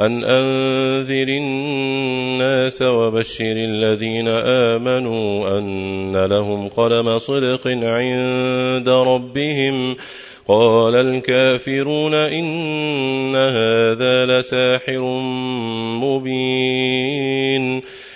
أن أنذر الناس وبشر الذين آمنوا أن لهم قلم صدق عند ربهم. قال الكافرون إن هذا لساحر مبين.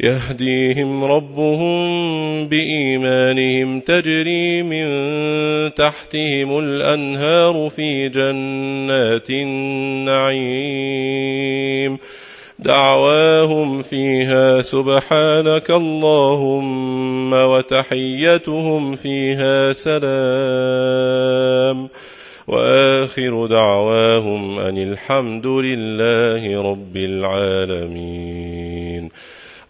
يهديهم ربهم بإيمانهم تجري من تحتهم الأنهار في جنات النعيم. دعواهم فيها سبحانك اللهم وتحيتهم فيها سلام. وآخر دعواهم أن الحمد لله رب العالمين.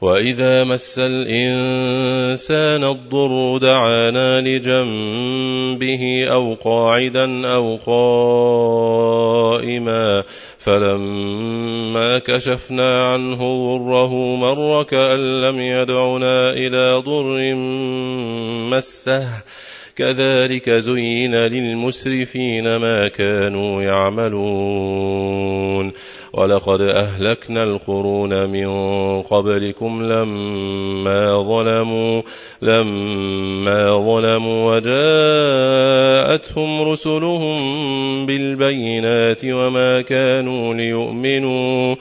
وإذا مس الإنسان الضر دعانا لجنبه أو قاعدا أو قائما فلما كشفنا عنه ضره مر كأن لم يدعنا إلى ضر مسه كذلك زين للمسرفين ما كانوا يعملون ولقد أهلكنا القرون من قبلكم لما ظلموا لما ظلموا وجاءتهم رسلهم بالبينات وما كانوا ليؤمنوا.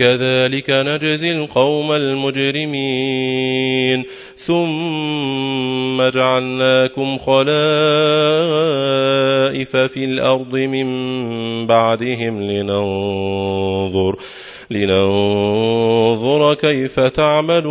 كذلك نجزي القوم المجرمين. ثم جعلناكم خلائف في الأرض من بعدهم لننظر لننظر كيف تعملون.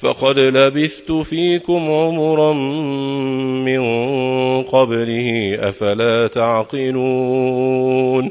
فقد لبثت فيكم عمرا من قبله أفلا تعقلون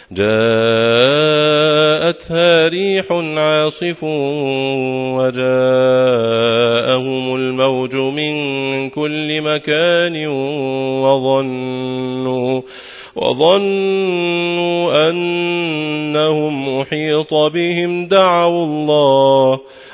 جاءتها ريح عاصف وجاءهم الموج من كل مكان وظنوا وظنوا أنهم أحيط بهم دعوا الله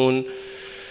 يعلمون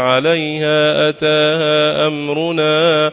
عليها أتاها أمرنا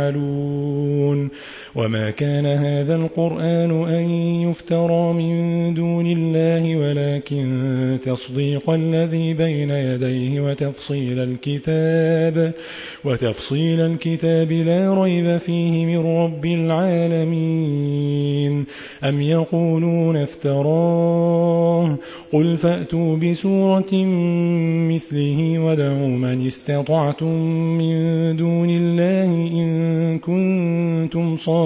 يفعلون وما كان هذا القرآن أن يفترى من دون الله ولكن تصديق الذي بين يديه وتفصيل الكتاب وتفصيل الكتاب لا ريب فيه من رب العالمين أم يقولون افتراه قل فأتوا بسورة مثله ودعوا من استطعتم من دون الله إن كنتم صادقين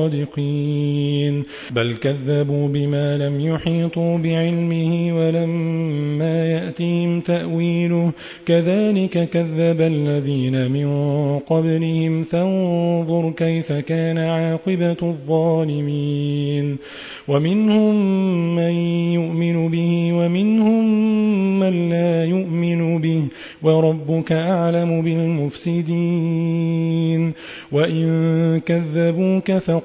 بل كذبوا بما لم يحيطوا بعلمه ولما يأتيهم تأويله. كذلك كذب الذين من قبلهم. فانظر كيف كان عاقبة الظالمين. ومنهم من يؤمن به ومنهم من لا يؤمن به. وربك أعلم بالمفسدين. وإن كذبوك فقل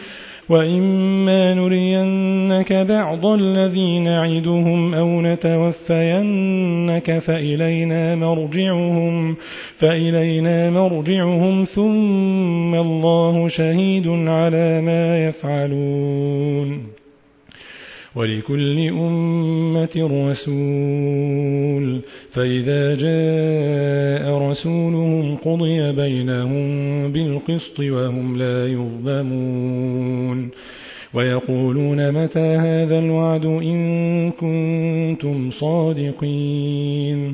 وإما نرينك بعض الذي نعدهم أو نتوفينك فإلينا مرجعهم فإلينا مرجعهم ثم الله شهيد على ما يفعلون ولكل أمة رسول. فإذا جاء رسولهم قضي بينهم بالقسط وهم لا يظلمون. ويقولون متى هذا الوعد إن كنتم صادقين.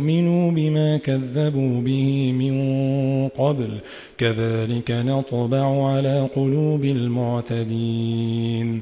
بما كذبوا به من قبل. كذلك نطبع على قلوب المعتدين.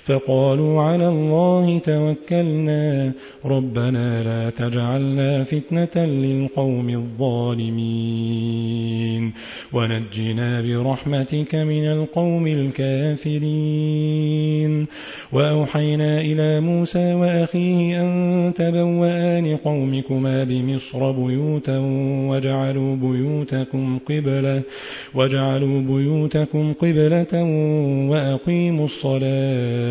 فقالوا على الله توكلنا. ربنا لا تجعلنا فتنة للقوم الظالمين. ونجنا برحمتك من القوم الكافرين. وأوحينا إلى موسى وأخيه أن تبوأ لقومكما بمصر بيوتا وجعلوا بيوتكم قبلة وجعلوا بيوتكم قبلة وأقيموا الصلاة.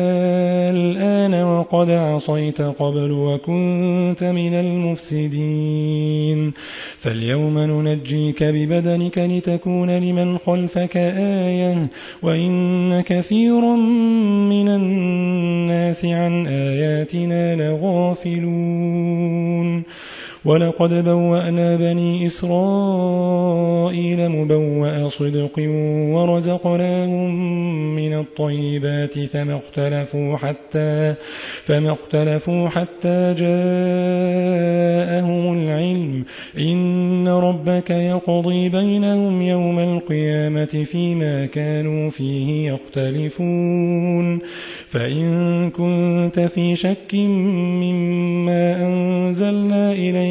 وقد عصيت قبل وكنت من المفسدين. فاليوم ننجيك ببدنك لتكون لمن خلفك آية وإن كثيرا من الناس عن آياتنا لغافلون. ولقد بوأنا بني إسرائيل مبوأ صدق ورزقناهم من الطيبات فما اختلفوا حتى فما اختلفوا حتى جاءهم العلم. إن ربك يقضي بينهم يوم القيامة فيما كانوا فيه يختلفون. فإن كنت في شك مما أنزلنا إليك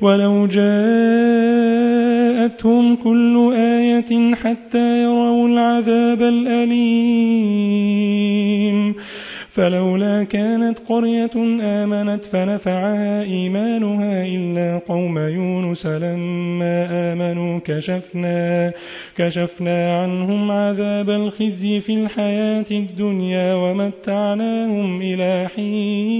ولو جاءتهم كل آية حتى يروا العذاب الأليم. فلولا كانت قرية آمنت فنفعها إيمانها إلا قوم يونس لما آمنوا كشفنا كشفنا عنهم عذاب الخزي في الحياة الدنيا ومتعناهم إلى حين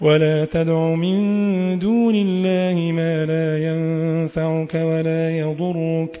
ولا تدع من دون الله ما لا ينفعك ولا يضرك.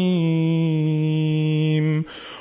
الرحيم.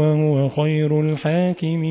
وهو خير الحاكمين.